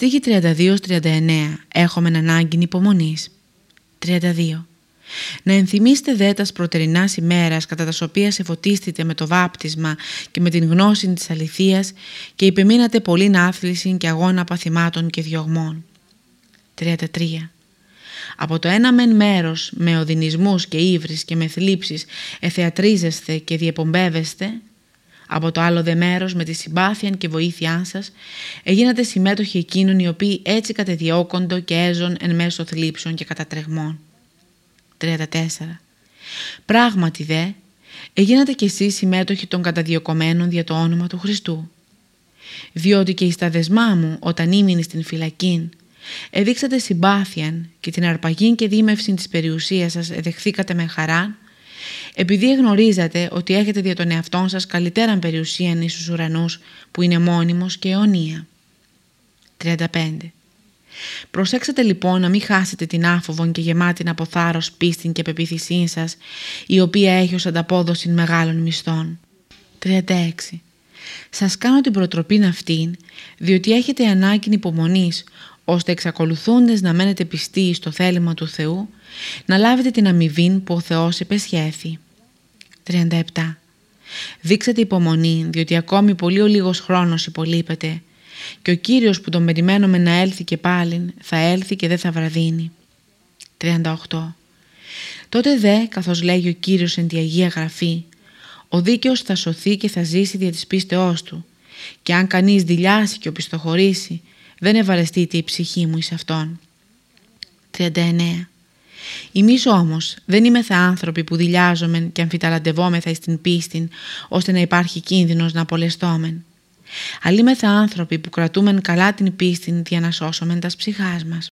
Στίχη 32-39 Έχουμε ανάγκη υπομονής 32 να ενθυμίστε δε τα προτερινάς ημέρας κατά τας οποίας εφωτίστητε με το βάπτισμα και με την γνώση της αληθείας και υπεμείνατε πολύ άθληση και αγώνα παθημάτων και διωγμών. 33. Από το ένα μεν μέρος με οδυνισμούς και ύβρις και με θλίψεις εθεατρίζεστε και διεπομπεύεστε από το άλλο δε μέρος με τη συμπάθεια και βοήθειά σας έγινατε συμμέτοχοι εκείνων οι οποίοι έτσι κατεδιώκοντο και έζων εν μέσω θλίψεων και κατατρεγμών. 34. Πράγματι δε, έγινατε κι εσείς συμμέτοχοι των καταδιωκομένων δια το όνομα του Χριστού. Διότι και εις τα δεσμά μου όταν ήμουν στην φυλακή, εδείξατε συμπάθεια και την αρπαγή και δίμευση της περιουσίας σας εδεχθήκατε με χαρά, επειδή γνωρίζατε ότι έχετε δια τον εαυτόν σας καλύτεραν περιουσίαν εις τους ουρανούς που είναι μόνιμος και αιωνία. 35. Προσέξτε λοιπόν να μην χάσετε την άφοβον και γεμάτη από θάρρος πίστην και πεποίθησή σας, η οποία έχει ως ανταπόδοση μεγάλων μισθών. 36. Σας κάνω την προτροπή αυτήν, διότι έχετε ανάγκη υπομονής, ώστε εξακολουθούντες να μένετε πιστοί στο θέλημα του Θεού, να λάβετε την αμοιβή που ο Θεός επεσχέθη. 37. Δείξατε υπομονή, διότι ακόμη πολύ ο λίγος χρόνος υπολείπεται και ο Κύριος που τον περιμένουμε να έλθει και πάλιν θα έλθει και δεν θα βραδύνει. 38. Τότε δε, καθώς λέγει ο Κύριος εν τη Αγία Γραφή, ο δίκαιος θα σωθεί και θα ζήσει δια της πίστεώς του και αν κανείς δηλιάσει και οπισθοχωρήσει, δεν ευαρεστείται η ψυχή μου εις αυτόν. 39. Εμείς όμως δεν είμεθα άνθρωποι που δηλιάζομεν και αμφιταλαντευόμεθα εις την πίστη ώστε να υπάρχει κίνδυνος να απολεστόμεν. Αλλήμεθα άνθρωποι που κρατούμεν καλά την πίστη για να σώσομεν τας ψυχάς μας.